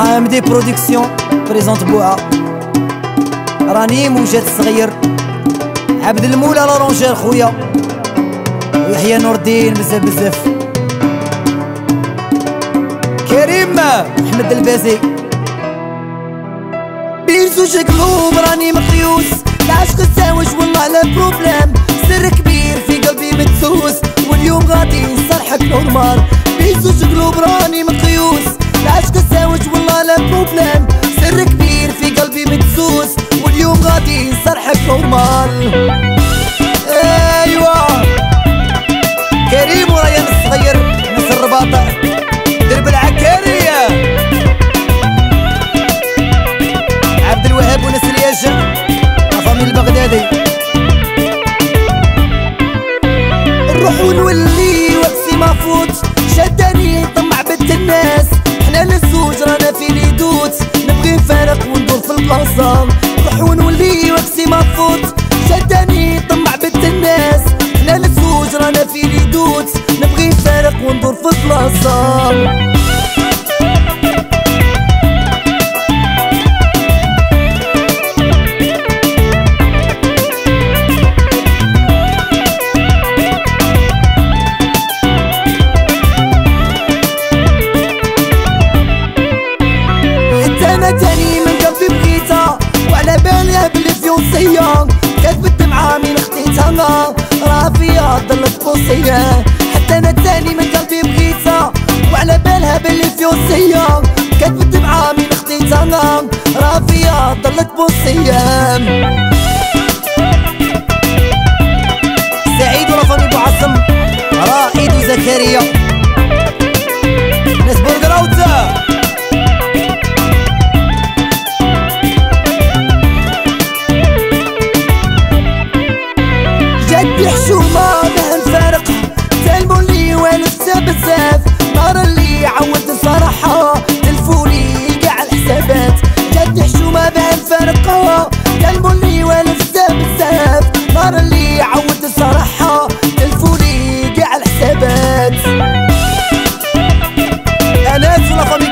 دي برودكسيون بريزونت بوعا راني موجات صغير عبد المولى لارونجير خويا ويحيى نور الدين بزاف بزاف كريم محمد البازي بين زوج قلوب راني مقيوس العشق الزاوج والله على بروبلام سر كبير في قلبي متسوس واليوم غادي نصرحك نورمال بين زوج قلوب راني مقيوس والله على problème سر كبير في قلبي متسوس واليوم غادي نصرحك normal البلاصة نروح ونولي وقسي ما فوت شداني طمع بنت الناس. إحنا للزوج رانا في ليدوت نبغي نفارق وندور في البلاصة الفيونسية كتبت معاه من خديتها راه فيا ضلت بوصية. حتى أنا تاني من قلبي بغيتها وعلى بالها باللي فيونسية كتبت معاه من خديتها راه فيا ضلت بوصية. اللي عود صراحة تلفولي كاع الحسابات أنا ولا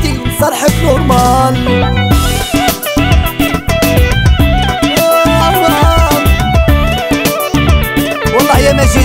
حياتي صرحك نورمال والله يا ناس